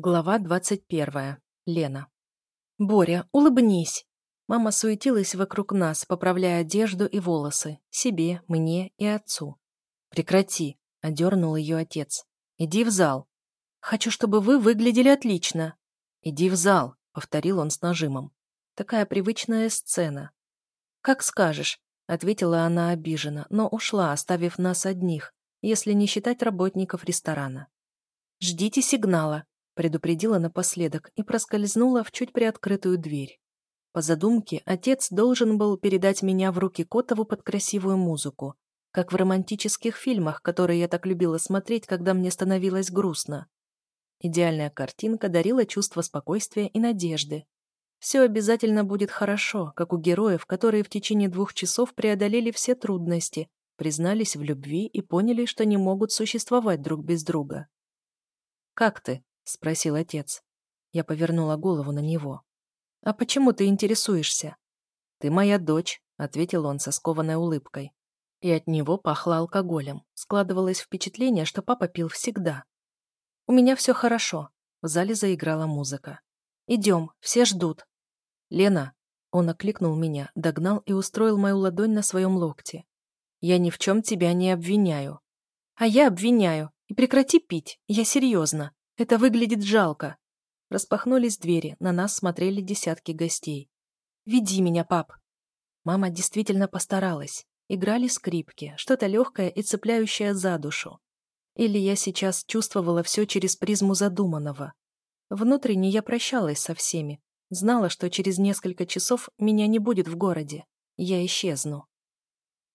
Глава двадцать первая. Лена. «Боря, улыбнись!» Мама суетилась вокруг нас, поправляя одежду и волосы. Себе, мне и отцу. «Прекрати!» — одернул ее отец. «Иди в зал!» «Хочу, чтобы вы выглядели отлично!» «Иди в зал!» — повторил он с нажимом. Такая привычная сцена. «Как скажешь!» — ответила она обиженно, но ушла, оставив нас одних, если не считать работников ресторана. «Ждите сигнала!» Предупредила напоследок и проскользнула в чуть приоткрытую дверь. По задумке, отец должен был передать меня в руки Котову под красивую музыку, как в романтических фильмах, которые я так любила смотреть, когда мне становилось грустно. Идеальная картинка дарила чувство спокойствия и надежды. Все обязательно будет хорошо, как у героев, которые в течение двух часов преодолели все трудности, признались в любви и поняли, что не могут существовать друг без друга. «Как ты?» — спросил отец. Я повернула голову на него. «А почему ты интересуешься?» «Ты моя дочь», — ответил он со скованной улыбкой. И от него пахло алкоголем. Складывалось впечатление, что папа пил всегда. «У меня все хорошо», — в зале заиграла музыка. «Идем, все ждут». «Лена», — он окликнул меня, догнал и устроил мою ладонь на своем локте. «Я ни в чем тебя не обвиняю». «А я обвиняю. И прекрати пить, я серьезно. Это выглядит жалко. Распахнулись двери, на нас смотрели десятки гостей. «Веди меня, пап!» Мама действительно постаралась. Играли скрипки, что-то легкое и цепляющее за душу. Или я сейчас чувствовала все через призму задуманного. Внутренне я прощалась со всеми, знала, что через несколько часов меня не будет в городе. Я исчезну.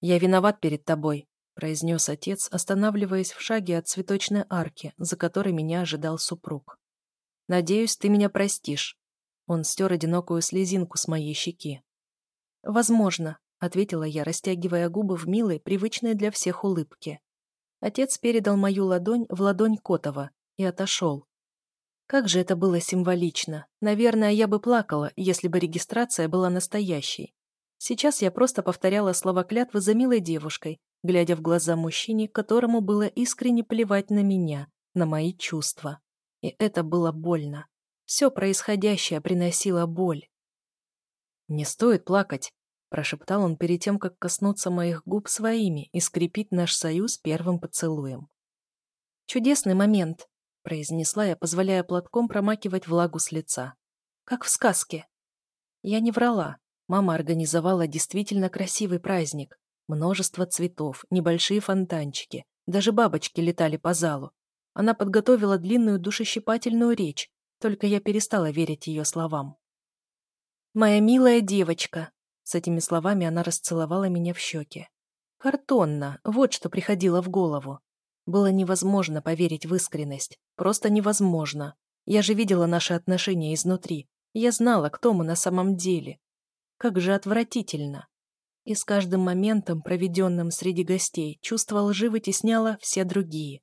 «Я виноват перед тобой», произнес отец, останавливаясь в шаге от цветочной арки, за которой меня ожидал супруг. «Надеюсь, ты меня простишь». Он стер одинокую слезинку с моей щеки. «Возможно», — ответила я, растягивая губы в милой, привычной для всех улыбке. Отец передал мою ладонь в ладонь Котова и отошел. Как же это было символично. Наверное, я бы плакала, если бы регистрация была настоящей. Сейчас я просто повторяла слова клятвы за милой девушкой, глядя в глаза мужчине, которому было искренне плевать на меня, на мои чувства. И это было больно. Все происходящее приносило боль. «Не стоит плакать», — прошептал он перед тем, как коснуться моих губ своими и скрепить наш союз первым поцелуем. «Чудесный момент», — произнесла я, позволяя платком промакивать влагу с лица. «Как в сказке». Я не врала. Мама организовала действительно красивый праздник. Множество цветов, небольшие фонтанчики, даже бабочки летали по залу. Она подготовила длинную душещипательную речь, только я перестала верить ее словам. «Моя милая девочка!» С этими словами она расцеловала меня в щеки. Картонно, вот что приходило в голову. Было невозможно поверить в искренность. Просто невозможно. Я же видела наши отношения изнутри. Я знала, кто мы на самом деле. Как же отвратительно и с каждым моментом, проведенным среди гостей, чувство лжи вытесняло все другие.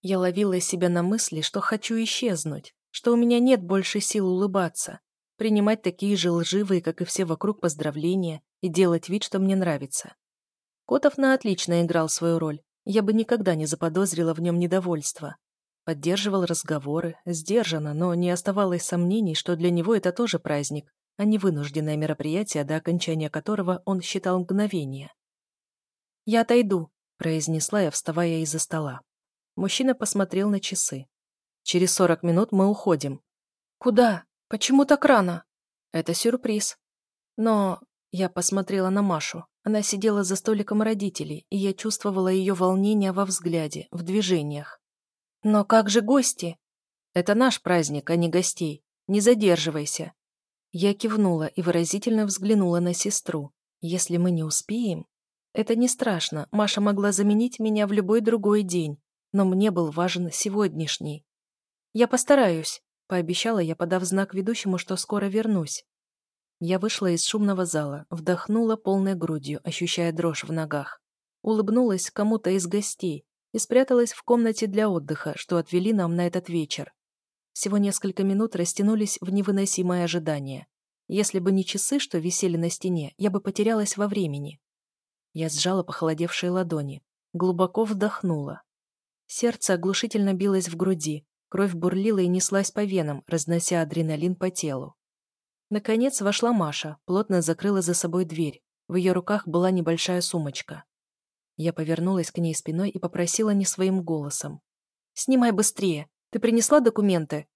Я ловила себя на мысли, что хочу исчезнуть, что у меня нет больше сил улыбаться, принимать такие же лживые, как и все вокруг, поздравления и делать вид, что мне нравится. Котов на отлично играл свою роль, я бы никогда не заподозрила в нем недовольства. Поддерживал разговоры, сдержанно, но не оставалось сомнений, что для него это тоже праздник, а не вынужденное мероприятие, до окончания которого он считал мгновение. «Я отойду», — произнесла я, вставая из-за стола. Мужчина посмотрел на часы. «Через сорок минут мы уходим». «Куда? Почему так рано?» «Это сюрприз». «Но...» Я посмотрела на Машу. Она сидела за столиком родителей, и я чувствовала ее волнение во взгляде, в движениях. «Но как же гости?» «Это наш праздник, а не гостей. Не задерживайся. Я кивнула и выразительно взглянула на сестру. Если мы не успеем... Это не страшно, Маша могла заменить меня в любой другой день, но мне был важен сегодняшний. «Я постараюсь», — пообещала я, подав знак ведущему, что скоро вернусь. Я вышла из шумного зала, вдохнула полной грудью, ощущая дрожь в ногах. Улыбнулась кому-то из гостей и спряталась в комнате для отдыха, что отвели нам на этот вечер. Всего несколько минут растянулись в невыносимое ожидание. Если бы не часы, что висели на стене, я бы потерялась во времени. Я сжала похолодевшие ладони, глубоко вдохнула. Сердце оглушительно билось в груди, Кровь бурлила и неслась по венам, разнося адреналин по телу. Наконец вошла Маша, плотно закрыла за собой дверь. В ее руках была небольшая сумочка. Я повернулась к ней спиной и попросила не своим голосом. «Снимай быстрее. Ты принесла документы?»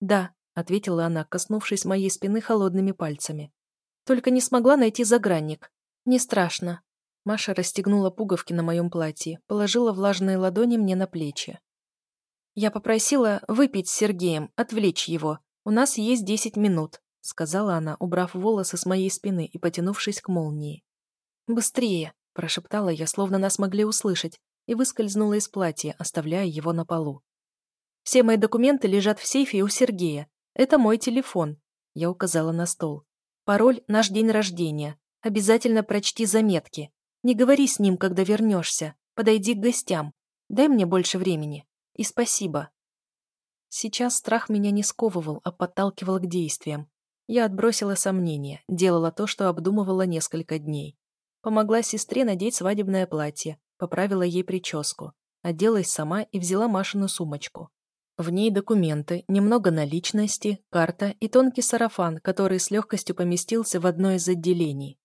«Да», — ответила она, коснувшись моей спины холодными пальцами. «Только не смогла найти загранник. Не страшно». Маша расстегнула пуговки на моем платье, положила влажные ладони мне на плечи. «Я попросила выпить с Сергеем, отвлечь его. У нас есть десять минут», — сказала она, убрав волосы с моей спины и потянувшись к молнии. «Быстрее!» — прошептала я, словно нас могли услышать, и выскользнула из платья, оставляя его на полу. «Все мои документы лежат в сейфе у Сергея. Это мой телефон», — я указала на стол. «Пароль — наш день рождения. Обязательно прочти заметки. Не говори с ним, когда вернешься. Подойди к гостям. Дай мне больше времени. И спасибо». Сейчас страх меня не сковывал, а подталкивал к действиям. Я отбросила сомнения, делала то, что обдумывала несколько дней. Помогла сестре надеть свадебное платье, поправила ей прическу, оделась сама и взяла Машину сумочку. В ней документы, немного наличности, карта и тонкий сарафан, который с легкостью поместился в одно из отделений.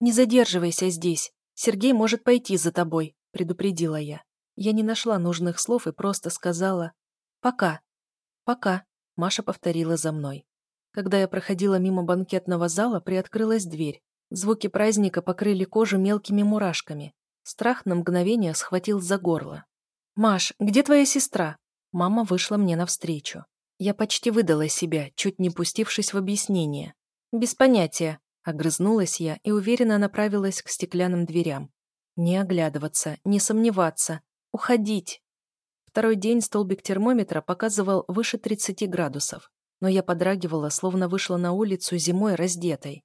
«Не задерживайся здесь. Сергей может пойти за тобой», — предупредила я. Я не нашла нужных слов и просто сказала «пока». «Пока», — Маша повторила за мной. Когда я проходила мимо банкетного зала, приоткрылась дверь. Звуки праздника покрыли кожу мелкими мурашками. Страх на мгновение схватил за горло. «Маш, где твоя сестра?» Мама вышла мне навстречу. Я почти выдала себя, чуть не пустившись в объяснение. «Без понятия», — огрызнулась я и уверенно направилась к стеклянным дверям. Не оглядываться, не сомневаться, уходить. Второй день столбик термометра показывал выше 30 градусов, но я подрагивала, словно вышла на улицу зимой раздетой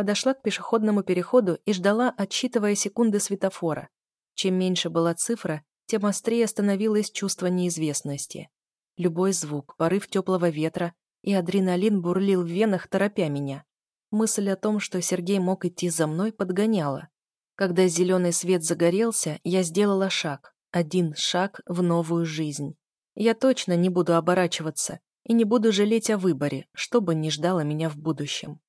подошла к пешеходному переходу и ждала, отсчитывая секунды светофора. Чем меньше была цифра, тем острее становилось чувство неизвестности. Любой звук, порыв теплого ветра и адреналин бурлил в венах, торопя меня. Мысль о том, что Сергей мог идти за мной, подгоняла. Когда зеленый свет загорелся, я сделала шаг. Один шаг в новую жизнь. Я точно не буду оборачиваться и не буду жалеть о выборе, что бы ни ждало меня в будущем.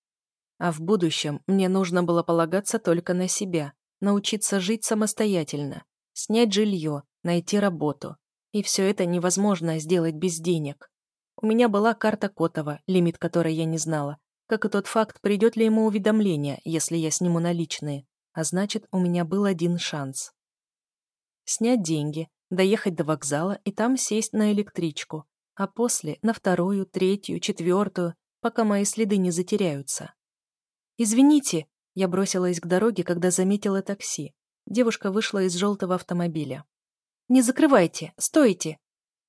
А в будущем мне нужно было полагаться только на себя, научиться жить самостоятельно, снять жилье, найти работу. И все это невозможно сделать без денег. У меня была карта Котова, лимит которой я не знала, как и тот факт, придет ли ему уведомление, если я сниму наличные, а значит, у меня был один шанс. Снять деньги, доехать до вокзала и там сесть на электричку, а после на вторую, третью, четвертую, пока мои следы не затеряются. «Извините!» Я бросилась к дороге, когда заметила такси. Девушка вышла из желтого автомобиля. «Не закрывайте! Стойте!»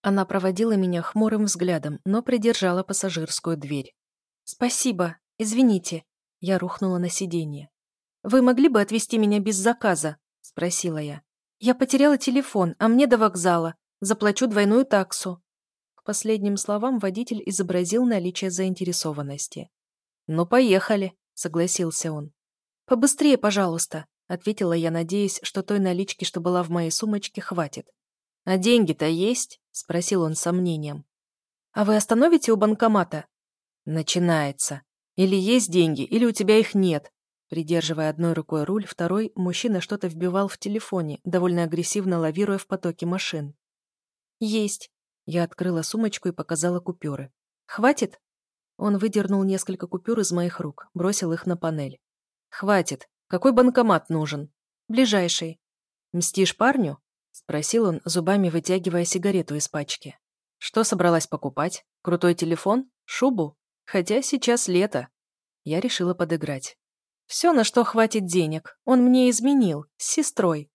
Она проводила меня хмурым взглядом, но придержала пассажирскую дверь. «Спасибо! Извините!» Я рухнула на сиденье. «Вы могли бы отвезти меня без заказа?» — спросила я. «Я потеряла телефон, а мне до вокзала. Заплачу двойную таксу». К последним словам водитель изобразил наличие заинтересованности. «Ну, поехали!» — согласился он. «Побыстрее, пожалуйста», — ответила я, надеясь, что той налички, что была в моей сумочке, хватит. «А деньги-то есть?» — спросил он с сомнением. «А вы остановите у банкомата?» «Начинается. Или есть деньги, или у тебя их нет». Придерживая одной рукой руль, второй мужчина что-то вбивал в телефоне, довольно агрессивно лавируя в потоке машин. «Есть». Я открыла сумочку и показала купюры. «Хватит?» Он выдернул несколько купюр из моих рук, бросил их на панель. «Хватит. Какой банкомат нужен?» «Ближайший». «Мстишь парню?» — спросил он, зубами вытягивая сигарету из пачки. «Что собралась покупать? Крутой телефон? Шубу? Хотя сейчас лето». Я решила подыграть. «Все, на что хватит денег. Он мне изменил. С сестрой».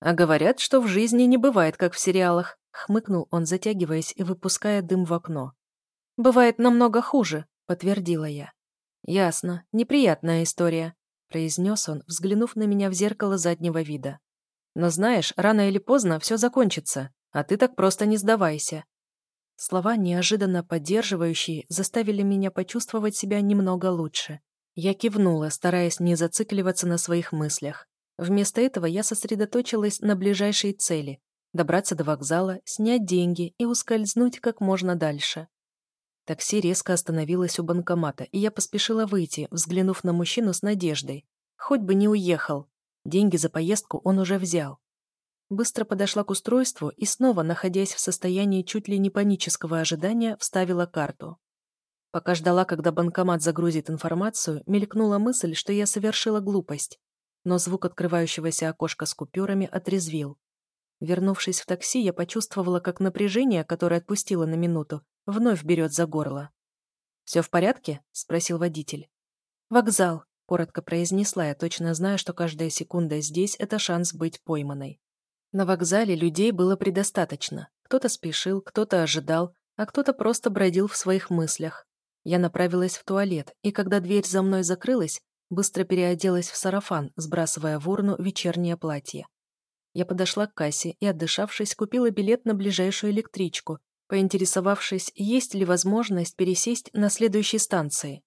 «А говорят, что в жизни не бывает, как в сериалах», — хмыкнул он, затягиваясь и выпуская дым в окно. «Бывает намного хуже», — подтвердила я. «Ясно. Неприятная история», — произнес он, взглянув на меня в зеркало заднего вида. «Но знаешь, рано или поздно все закончится, а ты так просто не сдавайся». Слова, неожиданно поддерживающие, заставили меня почувствовать себя немного лучше. Я кивнула, стараясь не зацикливаться на своих мыслях. Вместо этого я сосредоточилась на ближайшей цели добраться до вокзала, снять деньги и ускользнуть как можно дальше. Такси резко остановилось у банкомата, и я поспешила выйти, взглянув на мужчину с надеждой. Хоть бы не уехал. Деньги за поездку он уже взял. Быстро подошла к устройству и снова, находясь в состоянии чуть ли не панического ожидания, вставила карту. Пока ждала, когда банкомат загрузит информацию, мелькнула мысль, что я совершила глупость. Но звук открывающегося окошка с купюрами отрезвил. Вернувшись в такси, я почувствовала, как напряжение, которое отпустило на минуту, вновь берет за горло. «Все в порядке?» – спросил водитель. «Вокзал», – коротко произнесла я, точно зная, что каждая секунда здесь – это шанс быть пойманной. На вокзале людей было предостаточно. Кто-то спешил, кто-то ожидал, а кто-то просто бродил в своих мыслях. Я направилась в туалет, и когда дверь за мной закрылась, быстро переоделась в сарафан, сбрасывая в урну вечернее платье. Я подошла к кассе и, отдышавшись, купила билет на ближайшую электричку, поинтересовавшись, есть ли возможность пересесть на следующей станции.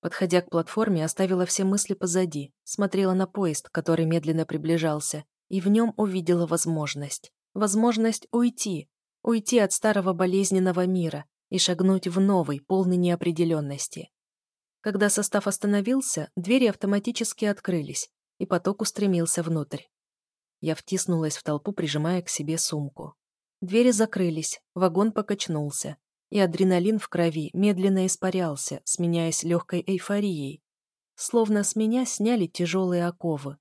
Подходя к платформе, оставила все мысли позади, смотрела на поезд, который медленно приближался, и в нем увидела возможность. Возможность уйти. Уйти от старого болезненного мира и шагнуть в новый, полный неопределенности. Когда состав остановился, двери автоматически открылись, и поток устремился внутрь. Я втиснулась в толпу, прижимая к себе сумку. Двери закрылись, вагон покачнулся, и адреналин в крови медленно испарялся, сменяясь легкой эйфорией. Словно с меня сняли тяжелые оковы.